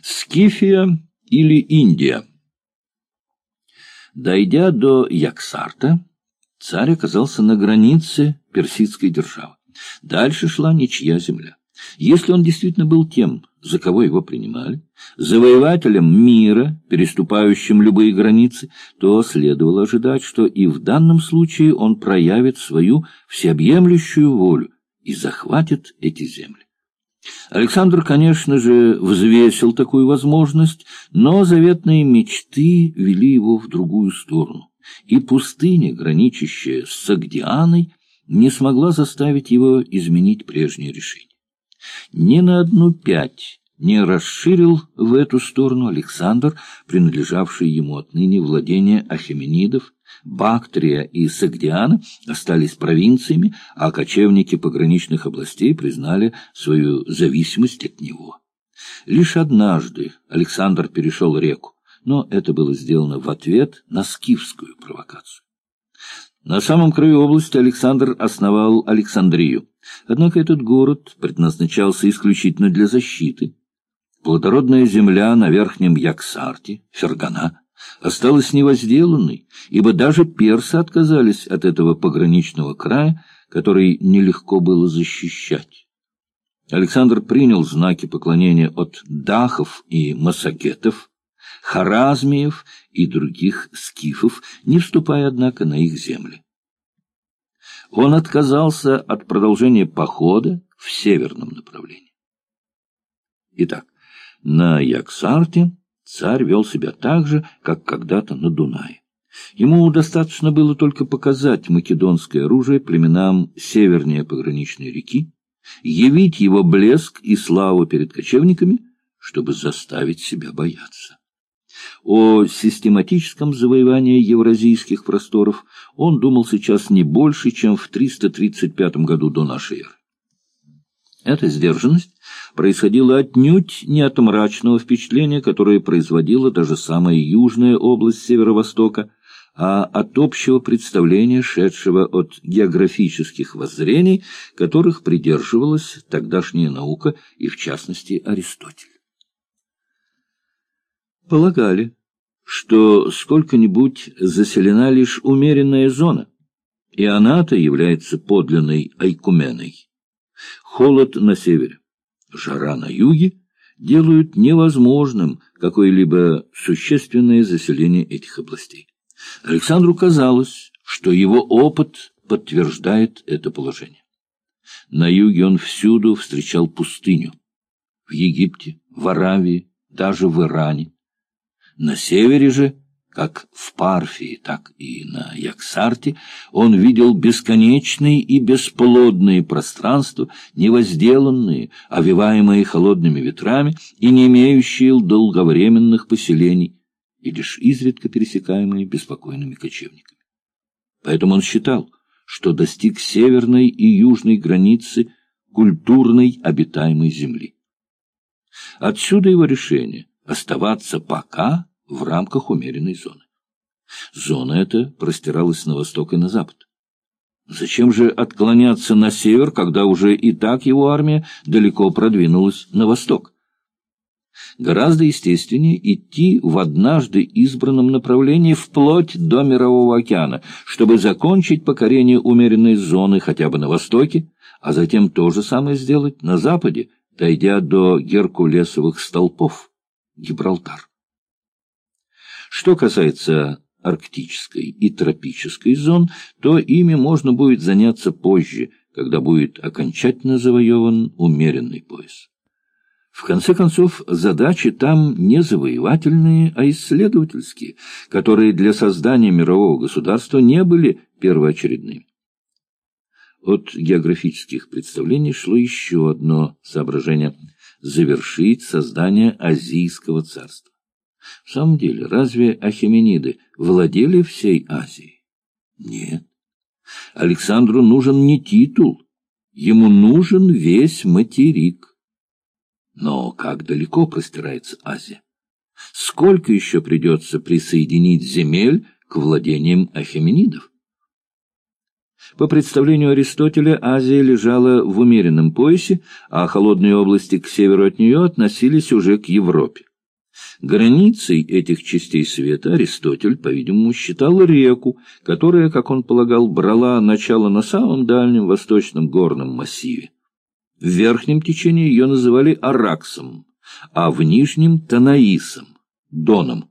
Скифия или Индия. Дойдя до Яксарта, царь оказался на границе персидской державы. Дальше шла ничья земля. Если он действительно был тем, за кого его принимали, завоевателем мира, переступающим любые границы, то следовало ожидать, что и в данном случае он проявит свою всеобъемлющую волю и захватит эти земли. Александр, конечно же, взвесил такую возможность, но заветные мечты вели его в другую сторону, и пустыня, граничащая с Сагдианой, не смогла заставить его изменить прежнее решение. Ни на одну пять не расширил в эту сторону Александр, принадлежавший ему отныне владения Ахеменидов, Бактрия и Сагдиана остались провинциями, а кочевники пограничных областей признали свою зависимость от него. Лишь однажды Александр перешел реку, но это было сделано в ответ на скифскую провокацию. На самом краю области Александр основал Александрию. Однако этот город предназначался исключительно для защиты. Плодородная земля на верхнем Яксарте, Фергана, осталась невозделанной, ибо даже персы отказались от этого пограничного края, который нелегко было защищать. Александр принял знаки поклонения от дахов и массагетов, харазмиев и других скифов, не вступая, однако, на их земли. Он отказался от продолжения похода в северном направлении. Итак, на Яксарте царь вел себя так же, как когда-то на Дунае. Ему достаточно было только показать македонское оружие племенам севернее пограничной реки, явить его блеск и славу перед кочевниками, чтобы заставить себя бояться. О систематическом завоевании евразийских просторов он думал сейчас не больше, чем в 335 году до нашей эры. Эта сдержанность происходила отнюдь не от мрачного впечатления, которое производила даже самая южная область северо-востока, а от общего представления, шедшего от географических воззрений, которых придерживалась тогдашняя наука и, в частности, Аристотель. Полагали, что сколько-нибудь заселена лишь умеренная зона, и она-то является подлинной айкуменой. Холод на севере, жара на юге делают невозможным какое-либо существенное заселение этих областей. Александру казалось, что его опыт подтверждает это положение. На юге он всюду встречал пустыню. В Египте, в Аравии, даже в Иране. На севере же как в Парфии, так и на Яксарте, он видел бесконечные и бесплодные пространства, невозделанные, овиваемые холодными ветрами и не имеющие долговременных поселений, и лишь изредка пересекаемые беспокойными кочевниками. Поэтому он считал, что достиг северной и южной границы культурной обитаемой земли. Отсюда его решение оставаться пока в рамках умеренной зоны. Зона эта простиралась на восток и на запад. Зачем же отклоняться на север, когда уже и так его армия далеко продвинулась на восток? Гораздо естественнее идти в однажды избранном направлении вплоть до Мирового океана, чтобы закончить покорение умеренной зоны хотя бы на востоке, а затем то же самое сделать на западе, дойдя до Геркулесовых столпов, Гибралтар. Что касается арктической и тропической зон, то ими можно будет заняться позже, когда будет окончательно завоеван умеренный пояс. В конце концов, задачи там не завоевательные, а исследовательские, которые для создания мирового государства не были первоочередными. От географических представлений шло еще одно соображение – завершить создание Азийского царства. В самом деле, разве ахемениды владели всей Азией? Нет. Александру нужен не титул, ему нужен весь материк. Но как далеко простирается Азия? Сколько еще придется присоединить земель к владениям ахеменидов? По представлению Аристотеля, Азия лежала в умеренном поясе, а холодные области к северу от нее относились уже к Европе. Границей этих частей света Аристотель, по-видимому, считал реку, которая, как он полагал, брала начало на самом дальнем восточном горном массиве. В верхнем течении ее называли Араксом, а в нижнем — Танаисом, Доном,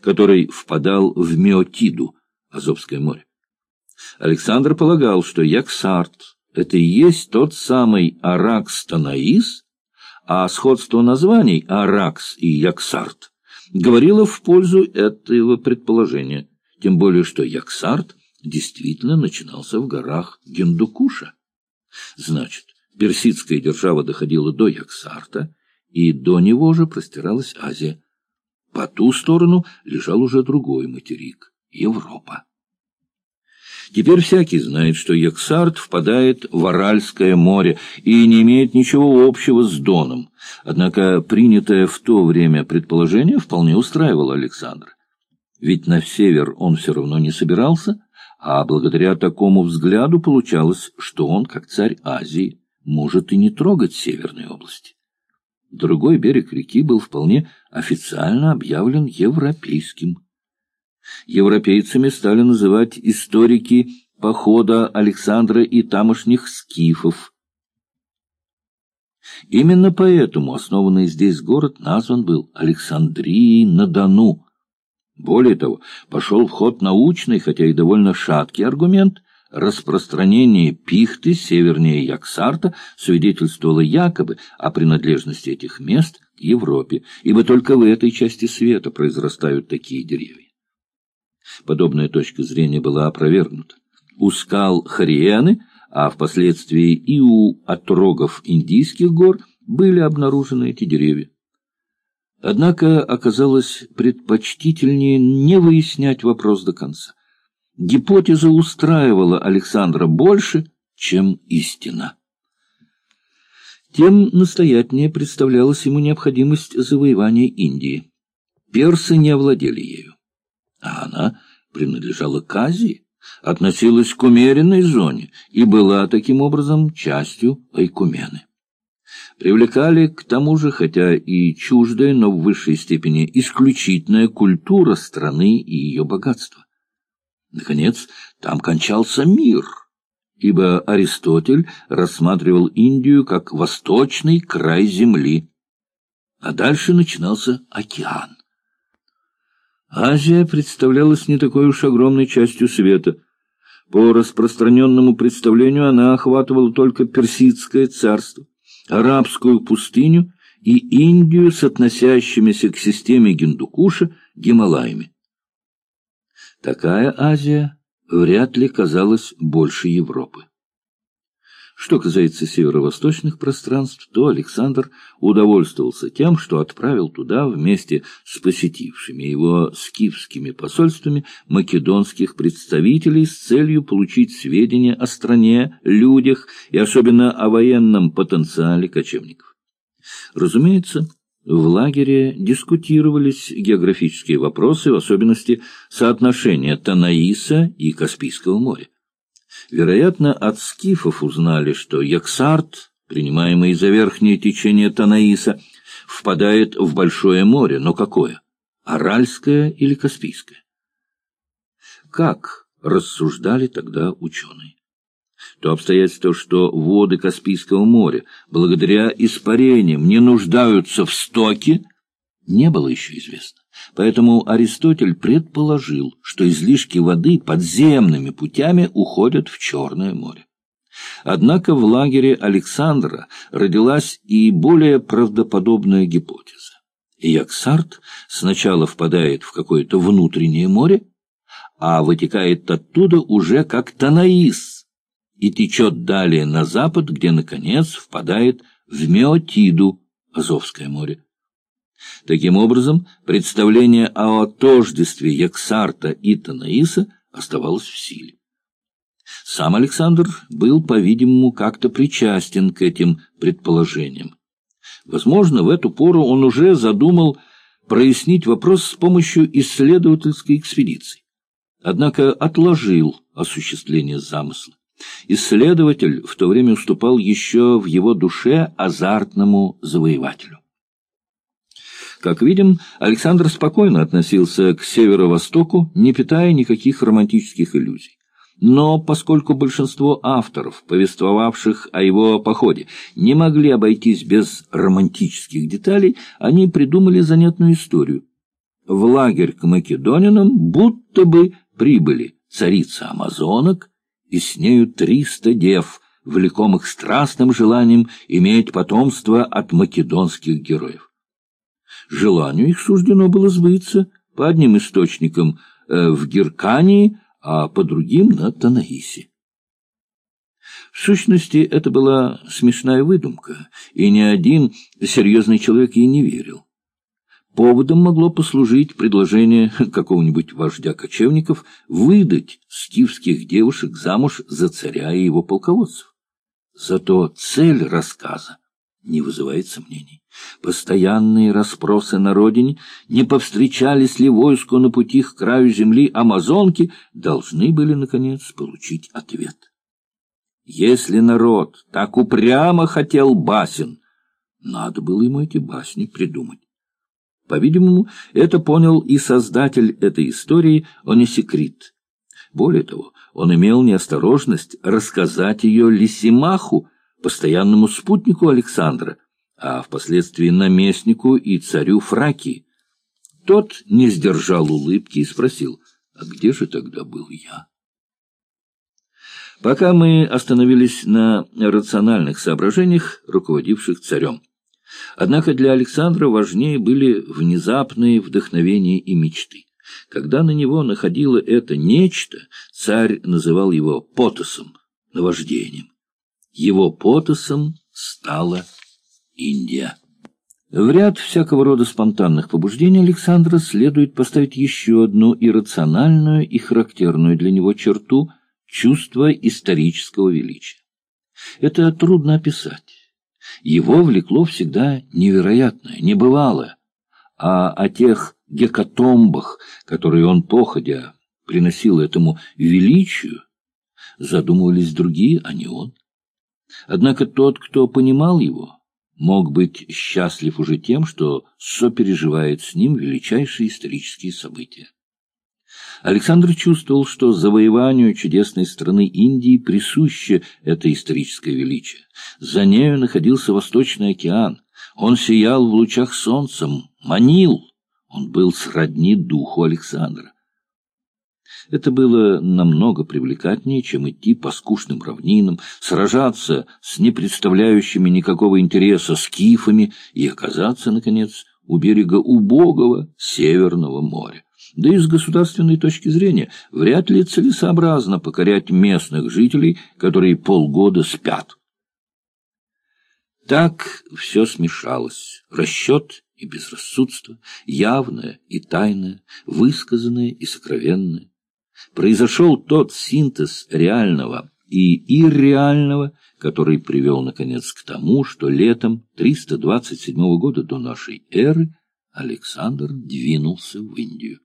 который впадал в Меотиду, Азовское море. Александр полагал, что Яксарт — это и есть тот самый Аракс-Танаис, а сходство названий Аракс и Яксарт говорило в пользу этого предположения, тем более что Яксарт действительно начинался в горах Гендукуша. Значит, персидская держава доходила до Яксарта, и до него же простиралась Азия. По ту сторону лежал уже другой материк — Европа. Теперь всякий знает, что Яксарт впадает в Аральское море и не имеет ничего общего с Доном. Однако принятое в то время предположение вполне устраивало Александра. Ведь на север он все равно не собирался, а благодаря такому взгляду получалось, что он, как царь Азии, может и не трогать северные области. Другой берег реки был вполне официально объявлен европейским. Европейцами стали называть историки похода Александра и тамошних скифов. Именно поэтому основанный здесь город назван был Александрией на Дону. Более того, пошел в ход научный, хотя и довольно шаткий аргумент, распространение пихты севернее Яксарта свидетельствовало якобы о принадлежности этих мест к Европе, ибо только в этой части света произрастают такие деревья. Подобная точка зрения была опровергнута. У скал Хариены, а впоследствии и у отрогов индийских гор, были обнаружены эти деревья. Однако оказалось предпочтительнее не выяснять вопрос до конца. Гипотеза устраивала Александра больше, чем истина. Тем настоятельнее представлялась ему необходимость завоевания Индии. Персы не овладели ею а она принадлежала к Азии, относилась к умеренной зоне и была таким образом частью Айкумены. Привлекали к тому же, хотя и чуждая, но в высшей степени исключительная культура страны и ее богатство. Наконец, там кончался мир, ибо Аристотель рассматривал Индию как восточный край земли, а дальше начинался океан. Азия представлялась не такой уж огромной частью света. По распространенному представлению она охватывала только Персидское царство, Арабскую пустыню и Индию с относящимися к системе Гиндукуша Гималаями. Такая Азия вряд ли казалась больше Европы. Что касается северо-восточных пространств, то Александр удовольствовался тем, что отправил туда вместе с посетившими его скифскими посольствами македонских представителей с целью получить сведения о стране, людях и особенно о военном потенциале кочевников. Разумеется, в лагере дискутировались географические вопросы, в особенности соотношение Танаиса и Каспийского моря. Вероятно, от скифов узнали, что Яксарт, принимаемый за верхнее течение Танаиса, впадает в Большое море. Но какое? Аральское или Каспийское? Как рассуждали тогда ученые? То обстоятельство, что воды Каспийского моря благодаря испарениям не нуждаются в стоке, не было еще известно. Поэтому Аристотель предположил, что излишки воды подземными путями уходят в Черное море. Однако в лагере Александра родилась и более правдоподобная гипотеза. Яксарт сначала впадает в какое-то внутреннее море, а вытекает оттуда уже как Танаис и течет далее на запад, где, наконец, впадает в Меотиду, Азовское море. Таким образом, представление о тождестве Яксарта и Танаиса оставалось в силе. Сам Александр был, по-видимому, как-то причастен к этим предположениям. Возможно, в эту пору он уже задумал прояснить вопрос с помощью исследовательской экспедиции. Однако отложил осуществление замысла. Исследователь в то время уступал еще в его душе азартному завоевателю. Как видим, Александр спокойно относился к северо-востоку, не питая никаких романтических иллюзий. Но поскольку большинство авторов, повествовавших о его походе, не могли обойтись без романтических деталей, они придумали занятную историю. В лагерь к македонинам будто бы прибыли царица амазонок и с нею триста дев, влекомых страстным желанием иметь потомство от македонских героев. Желанию их суждено было сбыться по одним источникам э, в Геркании, а по другим на Танаисе. В сущности, это была смешная выдумка, и ни один серьезный человек ей не верил. Поводом могло послужить предложение какого-нибудь вождя кочевников выдать скифских девушек замуж за царя и его полководцев. Зато цель рассказа не вызывает сомнений. Постоянные расспросы на родине, не повстречались ли войску на пути к краю земли амазонки, должны были, наконец, получить ответ. Если народ так упрямо хотел басен, надо было ему эти басни придумать. По-видимому, это понял и создатель этой истории Онисекрит. Более того, он имел неосторожность рассказать ее Лисимаху, постоянному спутнику Александра, а впоследствии наместнику и царю Фракии. Тот не сдержал улыбки и спросил, а где же тогда был я? Пока мы остановились на рациональных соображениях, руководивших царем. Однако для Александра важнее были внезапные вдохновения и мечты. Когда на него находило это нечто, царь называл его потосом, наваждением. Его потосом стала Индия. В ряд всякого рода спонтанных побуждений Александра следует поставить еще одну иррациональную и характерную для него черту – чувство исторического величия. Это трудно описать. Его влекло всегда невероятное, небывалое, а о тех гекатомбах, которые он походя приносил этому величию, задумывались другие, а не он. Однако тот, кто понимал его, мог быть счастлив уже тем, что сопереживает с ним величайшие исторические события. Александр чувствовал, что завоеванию чудесной страны Индии присуще это историческое величие. За нею находился Восточный океан. Он сиял в лучах солнца, манил. Он был сродни духу Александра. Это было намного привлекательнее, чем идти по скучным равнинам, сражаться с непредставляющими никакого интереса скифами и оказаться, наконец, у берега убогого Северного моря. Да и с государственной точки зрения вряд ли целесообразно покорять местных жителей, которые полгода спят. Так все смешалось. Расчет и безрассудство, явное и тайное, высказанное и сокровенное произошел тот синтез реального и ирреального, который привел, наконец, к тому, что летом 327 года до нашей эры Александр двинулся в Индию.